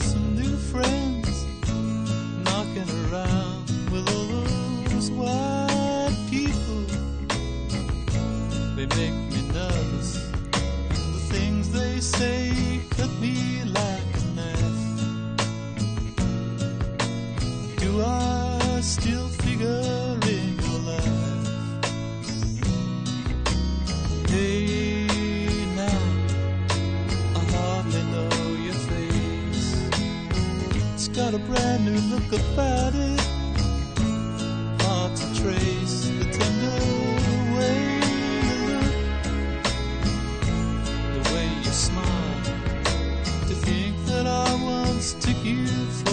some new friends knocking around with all those white people. They make me nervous. The things they say cut me like a knife. Do I still? got a brand new look about it. Hard to trace the tender way you look, the way you smile. To think that I once took you for.